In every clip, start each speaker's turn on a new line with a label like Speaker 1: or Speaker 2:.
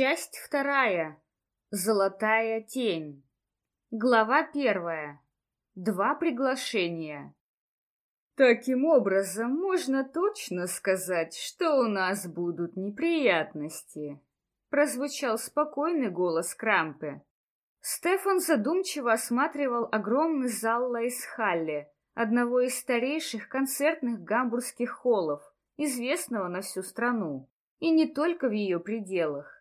Speaker 1: Часть вторая. Золотая тень. Глава первая. Два приглашения. Таким образом, можно точно сказать, что у нас будут неприятности. Прозвучал спокойный голос Крампе. Стефан задумчиво осматривал огромный зал Лайсхалли, одного из старейших концертных гамбургских холлов, известного на всю страну, и не только в ее пределах.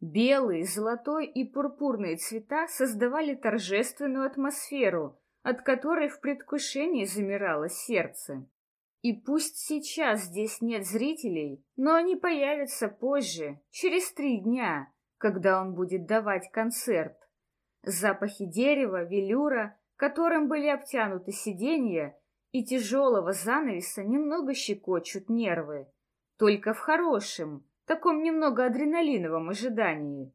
Speaker 1: Белый, золотой и пурпурные цвета создавали торжественную атмосферу, от которой в предвкушении замирало сердце. И пусть сейчас здесь нет зрителей, но они появятся позже, через три дня, когда он будет давать концерт. Запахи дерева, велюра, которым были обтянуты сиденья, и тяжелого занавеса немного щекочут нервы. Только в хорошем, таком немного адреналиновом ожидании.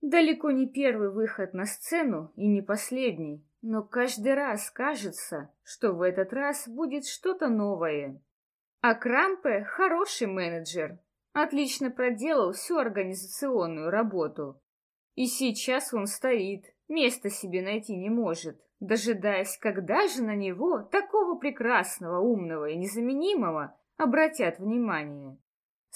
Speaker 1: Далеко не первый выход на сцену и не последний, но каждый раз кажется, что в этот раз будет что-то новое. А Крампе хороший менеджер, отлично проделал всю организационную работу. И сейчас он стоит, места себе найти не может, дожидаясь, когда же на него, такого прекрасного, умного и незаменимого, обратят внимание.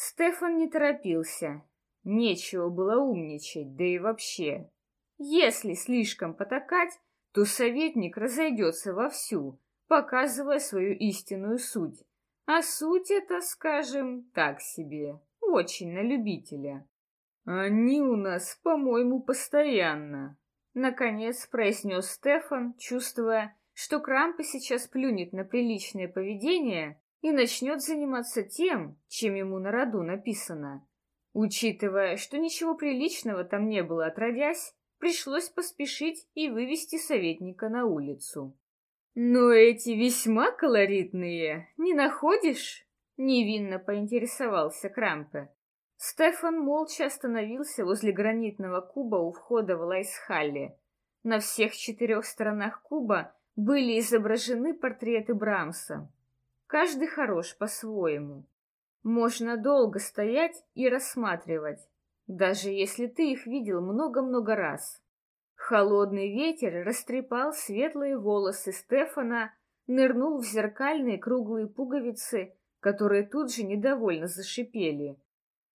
Speaker 1: Стефан не торопился. Нечего было умничать, да и вообще. Если слишком потакать, то советник разойдется вовсю, показывая свою истинную суть. А суть это, скажем, так себе, очень на любителя. Они у нас, по-моему, постоянно. Наконец произнес Стефан, чувствуя, что Крампа сейчас плюнет на приличное поведение и начнет заниматься тем, чем ему на роду написано. Учитывая, что ничего приличного там не было отродясь, пришлось поспешить и вывести советника на улицу. «Но эти весьма колоритные, не находишь?» — невинно поинтересовался Крампе. Стефан молча остановился возле гранитного куба у входа в Лайсхалле. На всех четырех сторонах куба были изображены портреты Брамса. Каждый хорош по-своему. Можно долго стоять и рассматривать, даже если ты их видел много-много раз. Холодный ветер растрепал светлые волосы Стефана, нырнул в зеркальные круглые пуговицы, которые тут же недовольно зашипели.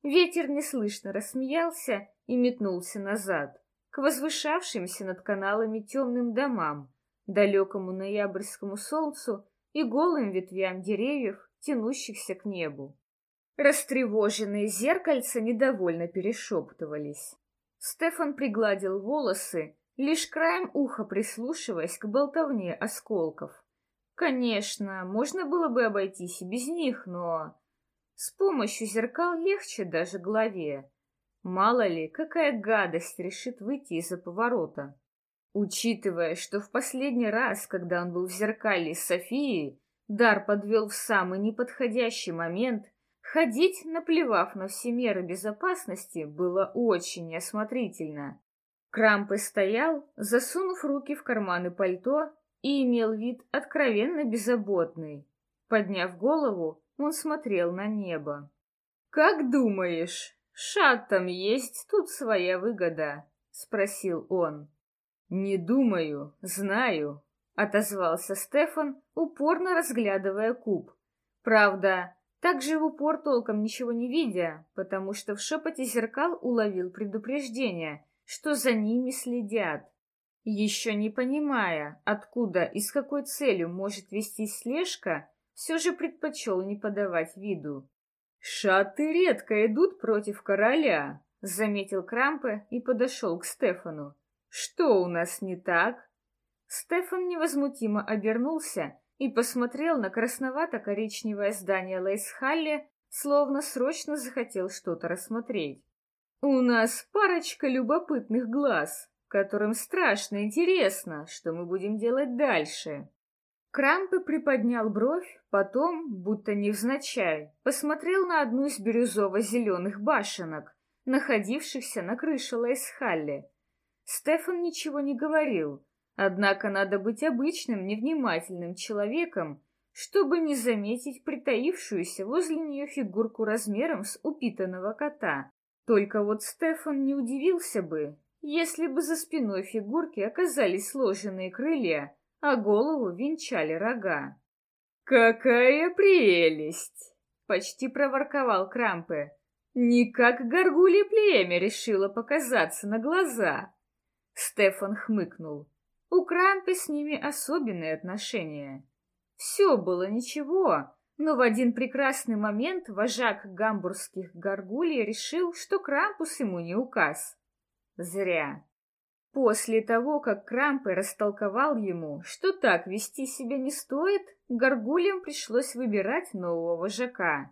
Speaker 1: Ветер неслышно рассмеялся и метнулся назад, к возвышавшимся над каналами темным домам, далекому ноябрьскому солнцу и голым ветвям деревьев, тянущихся к небу. Растревоженные зеркальца недовольно перешептывались. Стефан пригладил волосы, лишь краем уха прислушиваясь к болтовне осколков. Конечно, можно было бы обойтись и без них, но... С помощью зеркал легче даже голове. Мало ли, какая гадость решит выйти из-за поворота. Учитывая, что в последний раз, когда он был в зеркале с Софией, дар подвел в самый неподходящий момент, ходить, наплевав на все меры безопасности, было очень неосмотрительно. Крампы стоял, засунув руки в карманы пальто и имел вид откровенно беззаботный. Подняв голову, он смотрел на небо. «Как думаешь, шаттам есть тут своя выгода?» — спросил он. «Не думаю, знаю», — отозвался Стефан, упорно разглядывая куб. Правда, также в упор толком ничего не видя, потому что в шепоте зеркал уловил предупреждение, что за ними следят. Еще не понимая, откуда и с какой целью может вести слежка, все же предпочел не подавать виду. «Шаты редко идут против короля», — заметил Крампе и подошел к Стефану. Что у нас не так? Стефан невозмутимо обернулся и посмотрел на красновато-коричневое здание Лейсхалли, словно срочно захотел что-то рассмотреть. У нас парочка любопытных глаз, которым страшно интересно, что мы будем делать дальше. Крампы приподнял бровь, потом, будто невзначай, посмотрел на одну из бирюзово-зеленых башенок, находившихся на крыше Лейсхалли. Стефан ничего не говорил, однако надо быть обычным, невнимательным человеком, чтобы не заметить притаившуюся возле нее фигурку размером с упитанного кота, Только вот Стефан не удивился бы, если бы за спиной фигурки оказались сложенные крылья, а голову венчали рога. «Какая прелесть!» — почти проворковал Крампе. «Никак горгулье племя решило показаться на глаза!» Стефан хмыкнул. У Крампе с ними особенные отношения. Все было ничего, но в один прекрасный момент вожак гамбургских горгулий решил, что Крампус ему не указ. Зря. После того, как Крампе растолковал ему, что так вести себя не стоит, горгульям пришлось выбирать нового вожака.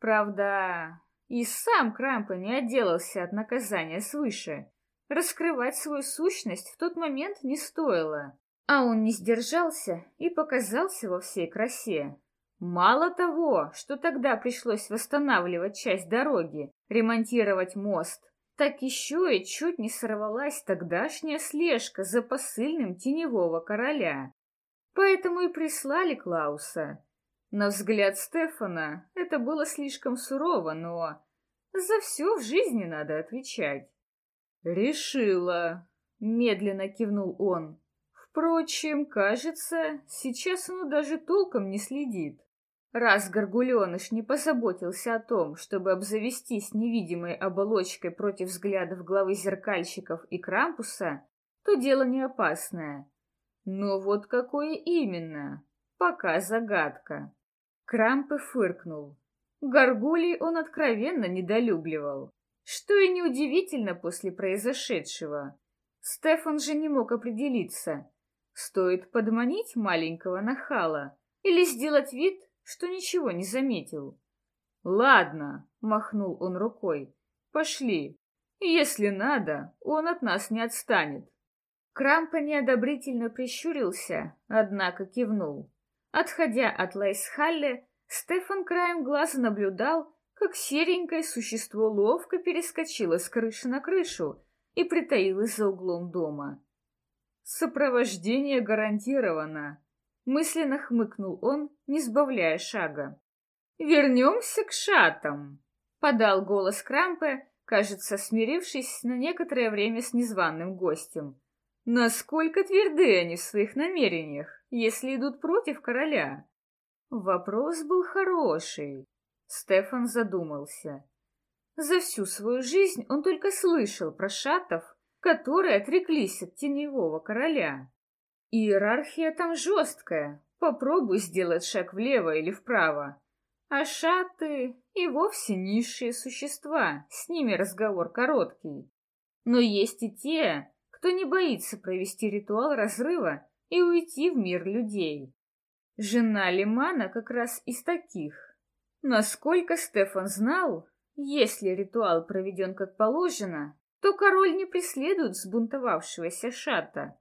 Speaker 1: Правда, и сам Крампе не отделался от наказания свыше. Раскрывать свою сущность в тот момент не стоило, а он не сдержался и показался во всей красе. Мало того, что тогда пришлось восстанавливать часть дороги, ремонтировать мост, так еще и чуть не сорвалась тогдашняя слежка за посыльным теневого короля. Поэтому и прислали Клауса. На взгляд Стефана это было слишком сурово, но за все в жизни надо отвечать. «Решила», — медленно кивнул он. «Впрочем, кажется, сейчас оно даже толком не следит. Раз Горгуленыш не позаботился о том, чтобы обзавестись невидимой оболочкой против взглядов главы зеркальщиков и Крампуса, то дело не опасное. Но вот какое именно, пока загадка. Крампы фыркнул. Горгулей он откровенно недолюбливал. Что и неудивительно после произошедшего. Стефан же не мог определиться, стоит подманить маленького нахала или сделать вид, что ничего не заметил. «Ладно», — махнул он рукой, — «пошли. Если надо, он от нас не отстанет». Крампа неодобрительно прищурился, однако кивнул. Отходя от Лайсхалле, Стефан краем глаза наблюдал, как серенькое существо ловко перескочило с крыши на крышу и притаилось за углом дома. Сопровождение гарантировано. Мысленно хмыкнул он, не сбавляя шага. «Вернемся к шатам», — подал голос Крампе, кажется, смирившись на некоторое время с незваным гостем. «Насколько тверды они в своих намерениях, если идут против короля?» Вопрос был хороший. Стефан задумался. За всю свою жизнь он только слышал про шатов, которые отреклись от теневого короля. Иерархия там жесткая, попробуй сделать шаг влево или вправо. А шаты и вовсе низшие существа, с ними разговор короткий. Но есть и те, кто не боится провести ритуал разрыва и уйти в мир людей. Жена Лимана как раз из таких. Насколько Стефан знал, если ритуал проведен как положено, то король не преследует сбунтовавшегося шата.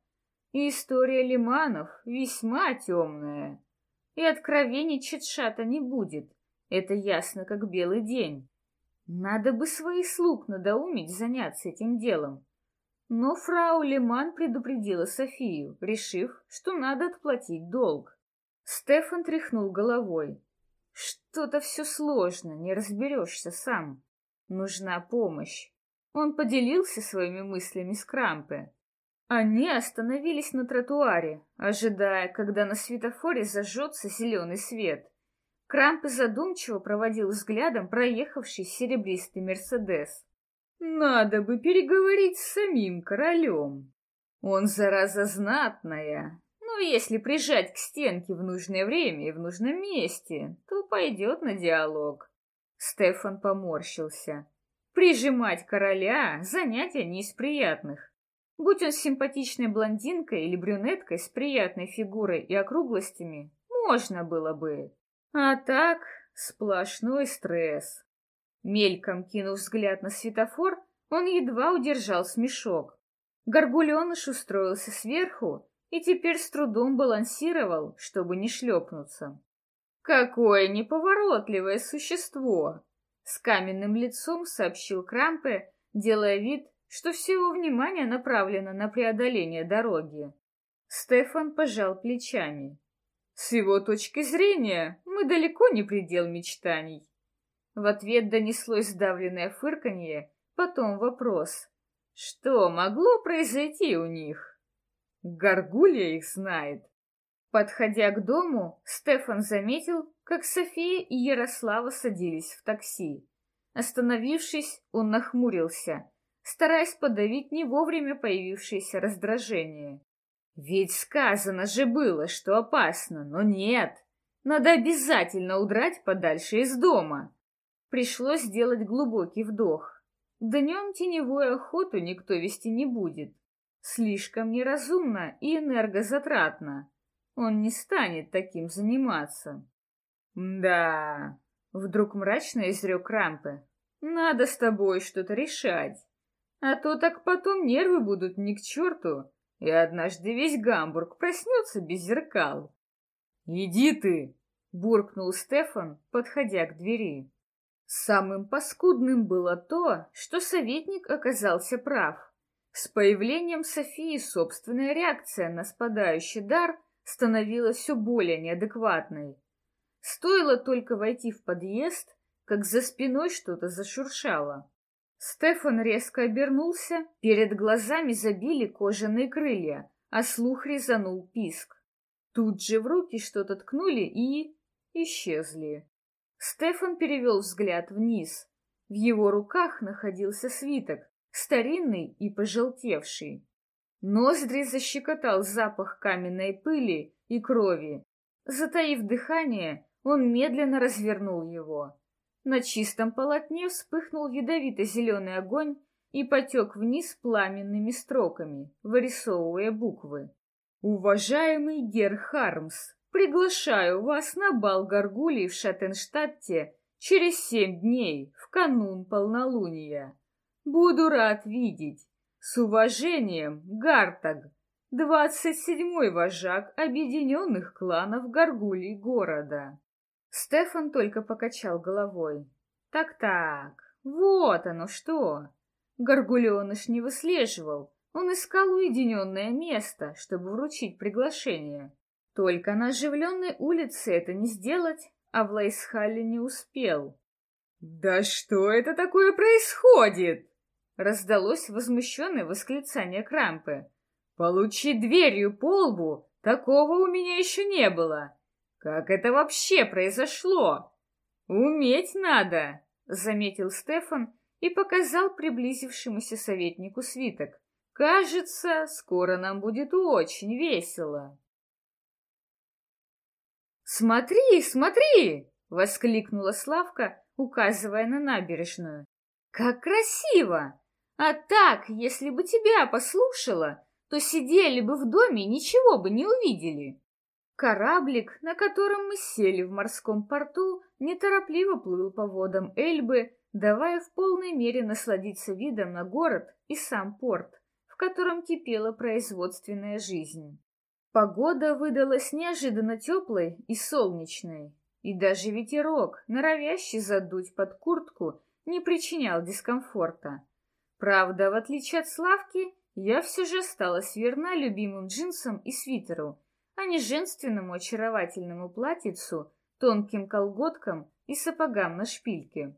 Speaker 1: И история лиманов весьма темная. И откровений Четшата не будет, это ясно как белый день. Надо бы своих слуг надоумить заняться этим делом. Но фрау Лиман предупредила Софию, решив, что надо отплатить долг. Стефан тряхнул головой. Что-то все сложно, не разберешься сам. Нужна помощь. Он поделился своими мыслями с Крампе. Они остановились на тротуаре, ожидая, когда на светофоре зажжется зеленый свет. Крампе задумчиво проводил взглядом проехавший серебристый Мерседес. «Надо бы переговорить с самим королем. Он, зараза знатная, но если прижать к стенке в нужное время и в нужном месте, то пойдет на диалог. Стефан поморщился. Прижимать короля — занятие не из приятных. Будь он симпатичной блондинкой или брюнеткой с приятной фигурой и округлостями, можно было бы. А так сплошной стресс. Мельком кинув взгляд на светофор, он едва удержал смешок. Горгуленыш устроился сверху и теперь с трудом балансировал, чтобы не шлепнуться. «Какое неповоротливое существо!» С каменным лицом сообщил Крампе, делая вид, что все его внимание направлено на преодоление дороги. Стефан пожал плечами. «С его точки зрения, мы далеко не предел мечтаний». В ответ донеслось сдавленное фырканье, Потом вопрос. Что могло произойти у них? Горгулья их знает. Подходя к дому, Стефан заметил, как София и Ярослава садились в такси. Остановившись, он нахмурился, стараясь подавить не вовремя появившееся раздражение. Ведь сказано же было, что опасно, но нет. Надо обязательно удрать подальше из дома. Пришлось сделать глубокий вдох. Днем теневую охоту никто вести не будет. Слишком неразумно и энергозатратно. Он не станет таким заниматься. Да, вдруг мрачно изрек Рампе. Надо с тобой что-то решать. А то так потом нервы будут ни к черту, и однажды весь Гамбург проснется без зеркал. «Иди ты!» — буркнул Стефан, подходя к двери. Самым паскудным было то, что советник оказался прав. С появлением Софии собственная реакция на спадающий дар становилась все более неадекватной. Стоило только войти в подъезд, как за спиной что-то зашуршало. Стефан резко обернулся, перед глазами забили кожаные крылья, а слух резанул писк. Тут же в руки что-то ткнули и... исчезли. Стефан перевел взгляд вниз. В его руках находился свиток, старинный и пожелтевший. Ноздри защекотал запах каменной пыли и крови. Затаив дыхание, он медленно развернул его. На чистом полотне вспыхнул ядовито-зеленый огонь и потек вниз пламенными строками, вырисовывая буквы. «Уважаемый Гер Хармс, приглашаю вас на бал Гаргулий в Шаттенштадте через семь дней, в канун полнолуния. Буду рад видеть. С уважением, Гартаг, двадцать седьмой вожак объединенных кланов Гаргулий города». Стефан только покачал головой. Так-так, вот оно что. Горгуленыш не выслеживал. Он искал уединенное место, чтобы вручить приглашение. Только на оживленной улице это не сделать, а в Лейсхалле не успел. «Да что это такое происходит?» Раздалось возмущенное восклицание Крампы. «Получи дверью по лбу! Такого у меня еще не было!» Как это вообще произошло? Уметь надо, заметил Стефан и показал приблизившемуся советнику свиток. Кажется, скоро нам будет очень весело. Смотри, смотри, воскликнула Славка, указывая на набережную. Как красиво! А так, если бы тебя послушала, то сидели бы в доме ничего бы не увидели. Кораблик, на котором мы сели в морском порту, неторопливо плыл по водам Эльбы, давая в полной мере насладиться видом на город и сам порт, в котором кипела производственная жизнь. Погода выдалась неожиданно теплой и солнечной, и даже ветерок, норовящий задуть под куртку, не причинял дискомфорта. Правда, в отличие от Славки, я все же осталась верна любимым джинсам и свитеру, а не женственному очаровательному платьицу, тонким колготкам и сапогам на шпильке.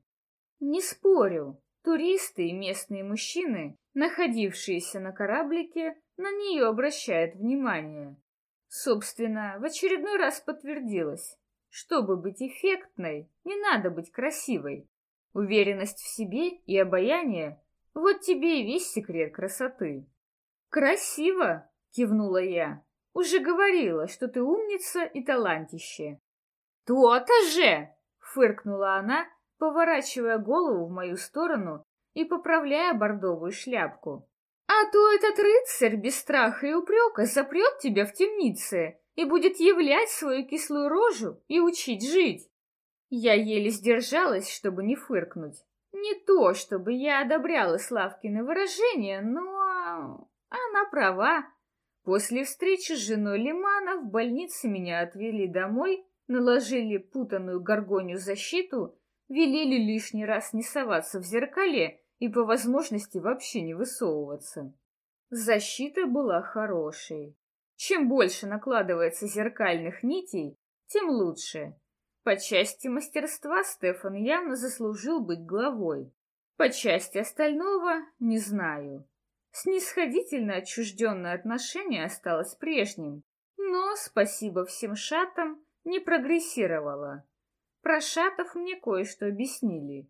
Speaker 1: Не спорю, туристы и местные мужчины, находившиеся на кораблике, на нее обращают внимание. Собственно, в очередной раз подтвердилось. Чтобы быть эффектной, не надо быть красивой. Уверенность в себе и обаяние — вот тебе и весь секрет красоты. «Красиво!» — кивнула я. Уже говорила, что ты умница и талантище. То-то же! Фыркнула она, поворачивая голову в мою сторону и поправляя бордовую шляпку. А то этот рыцарь без страха и упрека запрет тебя в темнице и будет являть свою кислую рожу и учить жить. Я еле сдержалась, чтобы не фыркнуть. Не то, чтобы я одобряла Славкины выражения, но она права. После встречи с женой Лимана в больнице меня отвели домой, наложили путанную горгонью защиту, велели лишний раз не соваться в зеркале и по возможности вообще не высовываться. Защита была хорошей. Чем больше накладывается зеркальных нитей, тем лучше. По части мастерства Стефан явно заслужил быть главой. По части остального не знаю. Снисходительно отчужденное отношение осталось прежним, но, спасибо всем шатам, не прогрессировало. Про шатов мне кое-что объяснили.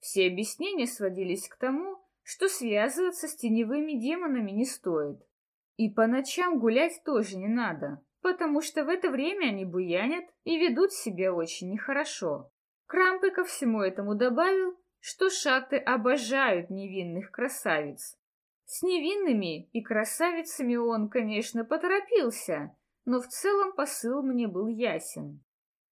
Speaker 1: Все объяснения сводились к тому, что связываться с теневыми демонами не стоит. И по ночам гулять тоже не надо, потому что в это время они буянят и ведут себя очень нехорошо. Крампы ко всему этому добавил, что шаты обожают невинных красавиц. С невинными и красавицами он, конечно, поторопился, но в целом посыл мне был ясен.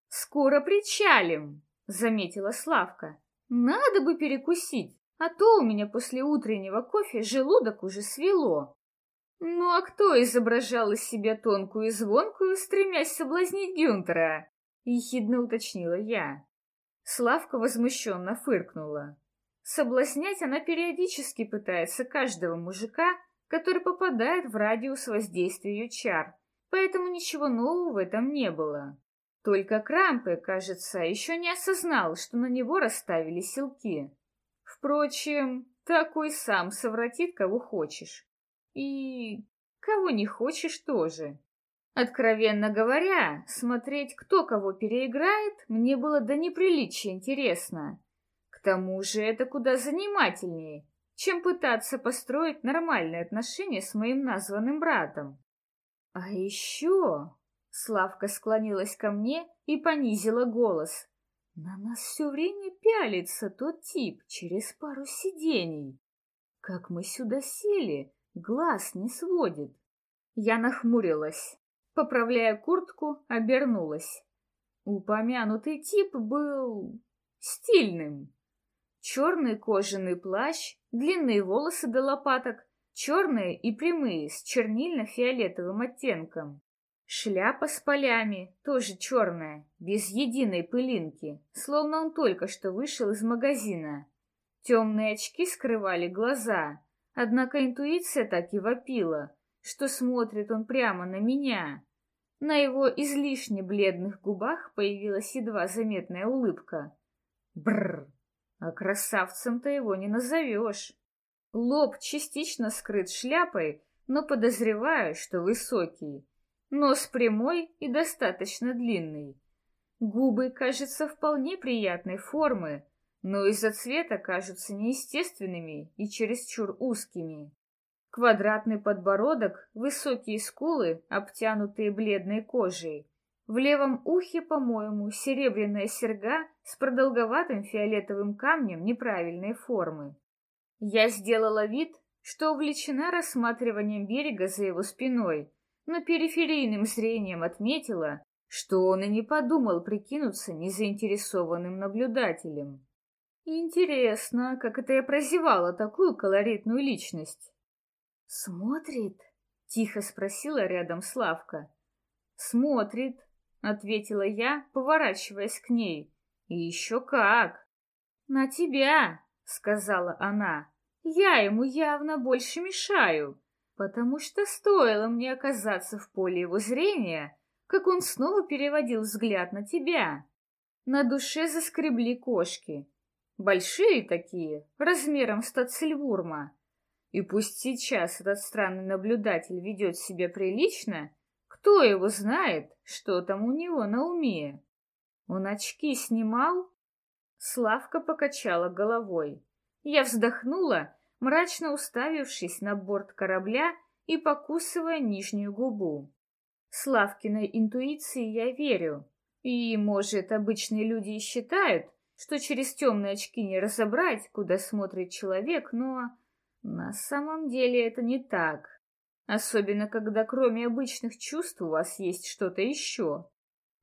Speaker 1: «Скоро причалим», — заметила Славка. «Надо бы перекусить, а то у меня после утреннего кофе желудок уже свело». Ну а кто изображал из себя тонкую и звонкую, стремясь соблазнить Гюнтера? Ехидно уточнила я. Славка возмущенно фыркнула. Соблазнять она периодически пытается каждого мужика, который попадает в радиус воздействия ее чар, поэтому ничего нового в этом не было. Только Крампе, кажется, еще не осознал, что на него расставили силки. Впрочем, такой сам совратит, кого хочешь. И кого не хочешь тоже. Откровенно говоря, смотреть, кто кого переиграет, мне было до неприличия интересно. К тому же это куда занимательнее, чем пытаться построить нормальные отношения с моим названным братом. А еще... Славка склонилась ко мне и понизила голос. На нас все время пялится тот тип через пару сидений. Как мы сюда сели, глаз не сводит. Я нахмурилась. Поправляя куртку, обернулась. Упомянутый тип был стильным. Черный кожаный плащ, длинные волосы до лопаток, черные и прямые с чернильно-фиолетовым оттенком. Шляпа с полями, тоже черная, без единой пылинки, словно он только что вышел из магазина. Темные очки скрывали глаза, однако интуиция так и вопила — что смотрит он прямо на меня. На его излишне бледных губах появилась едва заметная улыбка. Бррр, а красавцем-то его не назовешь. Лоб частично скрыт шляпой, но подозреваю, что высокий. Нос прямой и достаточно длинный. Губы, кажется, вполне приятной формы, но из-за цвета кажутся неестественными и чересчур узкими. Квадратный подбородок, высокие скулы, обтянутые бледной кожей. В левом ухе, по-моему, серебряная серьга с продолговатым фиолетовым камнем неправильной формы. Я сделала вид, что увлечена рассматриванием берега за его спиной, но периферийным зрением отметила, что он и не подумал прикинуться незаинтересованным наблюдателем. Интересно, как это я прозевала такую колоритную личность. «Смотрит?» — тихо спросила рядом Славка. «Смотрит», — ответила я, поворачиваясь к ней. «И еще как!» «На тебя!» — сказала она. «Я ему явно больше мешаю, потому что стоило мне оказаться в поле его зрения, как он снова переводил взгляд на тебя. На душе заскребли кошки. Большие такие, размером с тацельвурма. И пусть сейчас этот странный наблюдатель ведет себя прилично, кто его знает, что там у него на уме? Он очки снимал? Славка покачала головой. Я вздохнула, мрачно уставившись на борт корабля и покусывая нижнюю губу. Славкиной интуиции я верю. И, может, обычные люди и считают, что через темные очки не разобрать, куда смотрит человек, но на самом деле это не так. Особенно, когда кроме обычных чувств у вас есть что-то еще.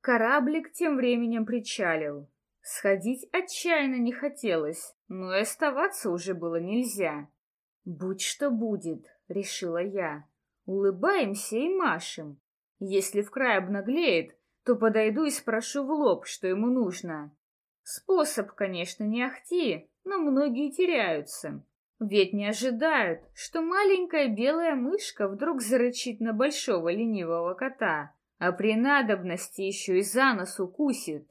Speaker 1: Кораблик тем временем причалил. Сходить отчаянно не хотелось, но и оставаться уже было нельзя. «Будь что будет», — решила я. «Улыбаемся и машем. Если в край обнаглеет, то подойду и спрошу в лоб, что ему нужно. Способ, конечно, не ахти, но многие теряются. Ведь не ожидают, что маленькая белая мышка вдруг зарычит на большого ленивого кота, а при надобности еще и за нос укусит.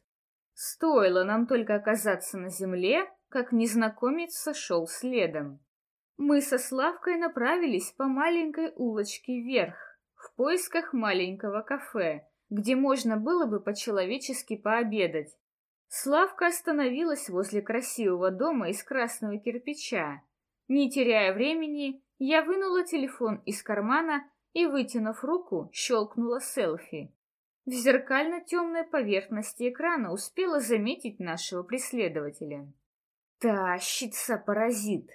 Speaker 1: Стоило нам только оказаться на земле, как незнакомец сошел следом. Мы со Славкой направились по маленькой улочке вверх, в поисках маленького кафе, где можно было бы по-человечески пообедать. Славка остановилась возле красивого дома из красного кирпича. Не теряя времени, я вынула телефон из кармана и, вытянув руку, щелкнула селфи. В зеркально-темной поверхности экрана успела заметить нашего преследователя. «Тащится, паразит!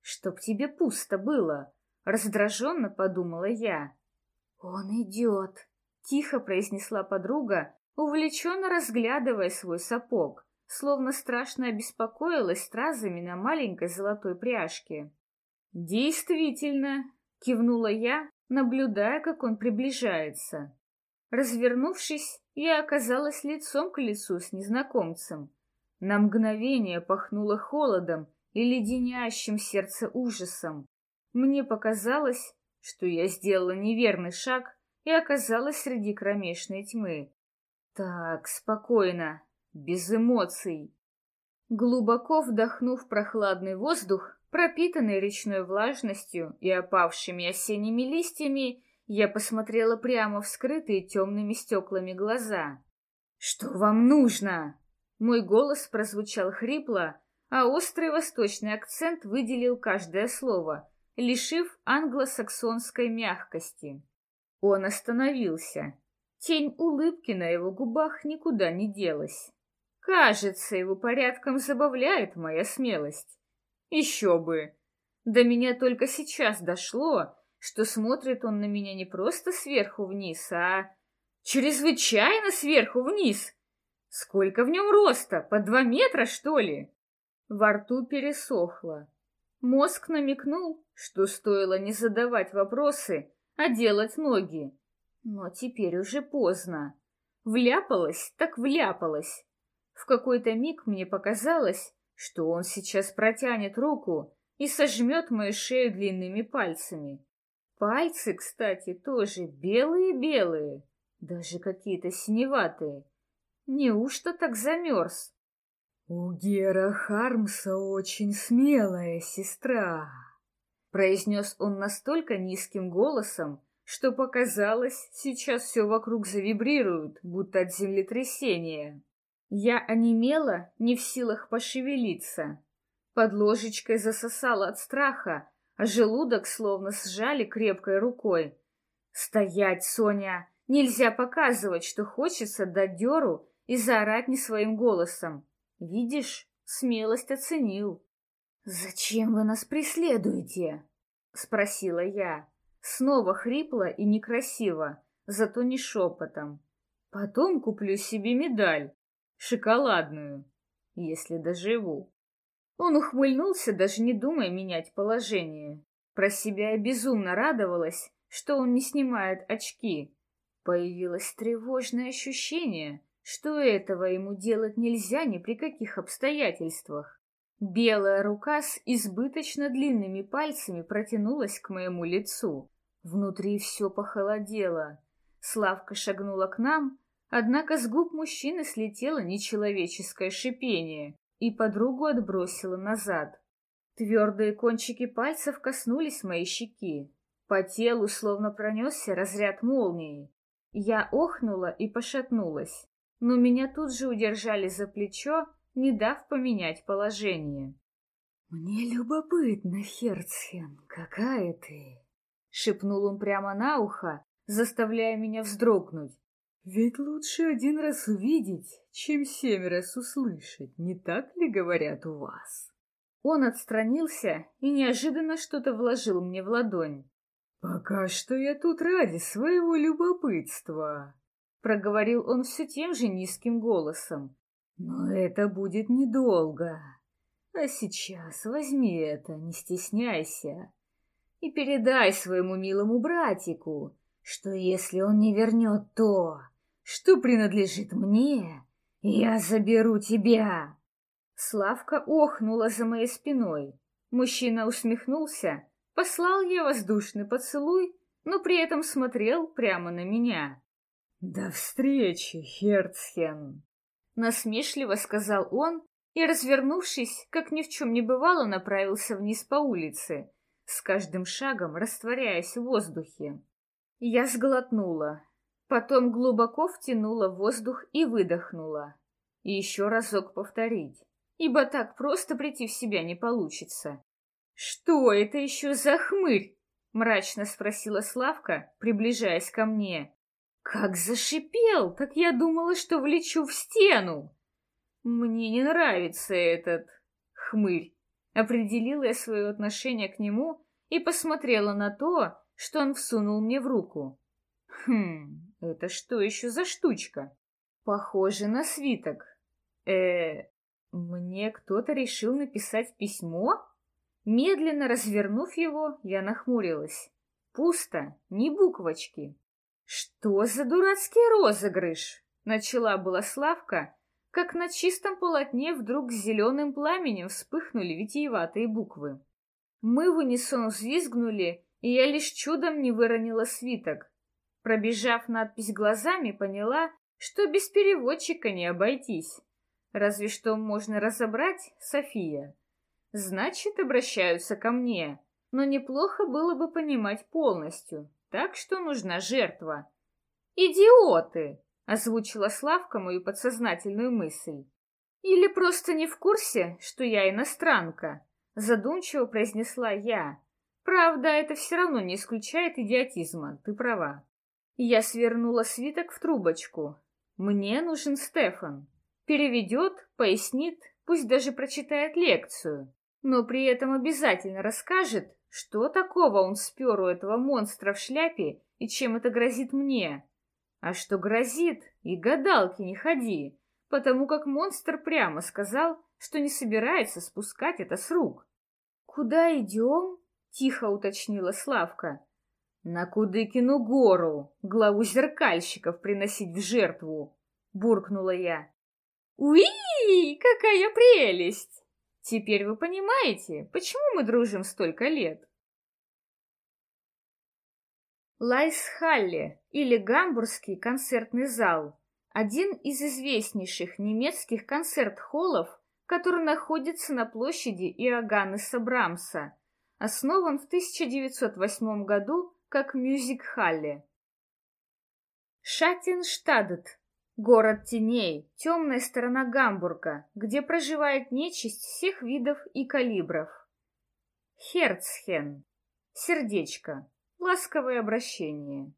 Speaker 1: Чтоб тебе пусто было!» — раздраженно подумала я. «Он идет!» — тихо произнесла подруга, увлеченно разглядывая свой сапог, словно страшно обеспокоилась стразами на маленькой золотой пряжке. «Действительно!» — кивнула я, наблюдая, как он приближается. Развернувшись, я оказалась лицом к лицу с незнакомцем. На мгновение пахнуло холодом и леденящим сердце ужасом. Мне показалось, что я сделала неверный шаг и оказалась среди кромешной тьмы. Так, спокойно, без эмоций. Глубоко вдохнув прохладный воздух, пропитанный речной влажностью и опавшими осенними листьями, я посмотрела прямо в скрытые темными стеклами глаза. «Что вам нужно?» Мой голос прозвучал хрипло, а острый восточный акцент выделил каждое слово, лишив англосаксонской мягкости. Он остановился, Тень улыбки на его губах никуда не делась. Кажется, его порядком забавляет моя смелость. Еще бы! До меня только сейчас дошло, что смотрит он на меня не просто сверху вниз, а чрезвычайно сверху вниз. Сколько в нем роста? По два метра, что ли? Во рту пересохло. Мозг намекнул, что стоило не задавать вопросы, а делать ноги. Но теперь уже поздно. Вляпалась, так вляпалась. В какой-то миг мне показалось, что он сейчас протянет руку и сожмет мою шею длинными пальцами. Пальцы, кстати, тоже белые-белые, даже какие-то синеватые. Неужто так замерз? «У Гера Хармса очень смелая сестра», — произнес он настолько низким голосом, что показалось, сейчас все вокруг завибрирует, будто от землетрясения. Я онемела, не в силах пошевелиться. Под ложечкой засосала от страха, а желудок словно сжали крепкой рукой. «Стоять, Соня! Нельзя показывать, что хочется дать дёру и заорать не своим голосом. Видишь, смелость оценил». «Зачем вы нас преследуете?» — спросила я. Снова хрипло и некрасиво, зато не шепотом. Потом куплю себе медаль, шоколадную, если доживу. Он ухмыльнулся, даже не думая менять положение. Про себя я безумно радовалась, что он не снимает очки. Появилось тревожное ощущение, что этого ему делать нельзя ни при каких обстоятельствах. Белая рука с избыточно длинными пальцами протянулась к моему лицу. Внутри все похолодело. Славка шагнула к нам, однако с губ мужчины слетело нечеловеческое шипение и подругу отбросило назад. Твердые кончики пальцев коснулись моей щеки. По телу словно пронесся разряд молнии. Я охнула и пошатнулась, но меня тут же удержали за плечо, не дав поменять положение. «Мне любопытно, Херцхен, какая ты!» шепнул он прямо на ухо, заставляя меня вздрогнуть. Ведь лучше один раз увидеть, чем семь раз услышать, не так ли говорят у вас? Он отстранился и неожиданно что-то вложил мне в ладонь. «Пока что я тут ради своего любопытства», — проговорил он все тем же низким голосом. «Но это будет недолго. А сейчас возьми это, не стесняйся и передай своему милому братику, что если он не вернет то, что принадлежит мне, я заберу тебя. Славка охнула за моей спиной. Мужчина усмехнулся, послал ей воздушный поцелуй, но при этом смотрел прямо на меня. «До встречи, Херцхен!» Насмешливо сказал он и, развернувшись, как ни в чем не бывало, направился вниз по улице, с каждым шагом растворяясь в воздухе. Я сглотнула, потом глубоко втянула воздух и выдохнула. И еще разок повторить, ибо так просто прийти в себя не получится. «Что это еще за хмырь?» — мрачно спросила Славка, приближаясь ко мне. «Как зашипел, так я думала, что влечу в стену!» «Мне не нравится этот хмырь», — определила я свое отношение к нему и посмотрела на то, что он всунул мне в руку. «Хм, это что еще за штучка?» «Похоже на свиток». э мне кто-то решил написать письмо?» Медленно развернув его, я нахмурилась. Пусто, ни буквочки. «Что за дурацкий розыгрыш?» Начала была Славка, как на чистом полотне вдруг зеленым пламенем вспыхнули витиеватые буквы. Мы в унисон взвизгнули, и я лишь чудом не выронила свиток. Пробежав надпись глазами, поняла, что без переводчика не обойтись. Разве что можно разобрать София. Значит, обращаются ко мне. Но неплохо было бы понимать полностью, так что нужна жертва. «Идиоты!» — озвучила Славка мою подсознательную мысль. «Или просто не в курсе, что я иностранка?» — задумчиво произнесла я. «Правда, это все равно не исключает идиотизма, ты права». Я свернула свиток в трубочку. «Мне нужен Стефан. Переведет, пояснит, пусть даже прочитает лекцию, но при этом обязательно расскажет, что такого он спер у этого монстра в шляпе и чем это грозит мне. А что грозит, и гадалки не ходи, потому как монстр прямо сказал, что не собирается спускать это с рук. «Куда идем?» — тихо уточнила Славка. «На Кудыкину гору, главу зеркальщиков приносить в жертву!» — буркнула я. «Уи, какая прелесть!» Теперь вы понимаете, почему мы дружим столько лет? Лайсхалле или Гамбургский концертный зал – один из известнейших немецких концерт-холлов, который находится на площади Иоганнеса Брамса, основан в 1908 году как мюзик-халле. Шаттенштадт Город теней, темная сторона Гамбурга, где проживает нечисть всех видов и калибров. Херцхен. Сердечко. Ласковое обращение.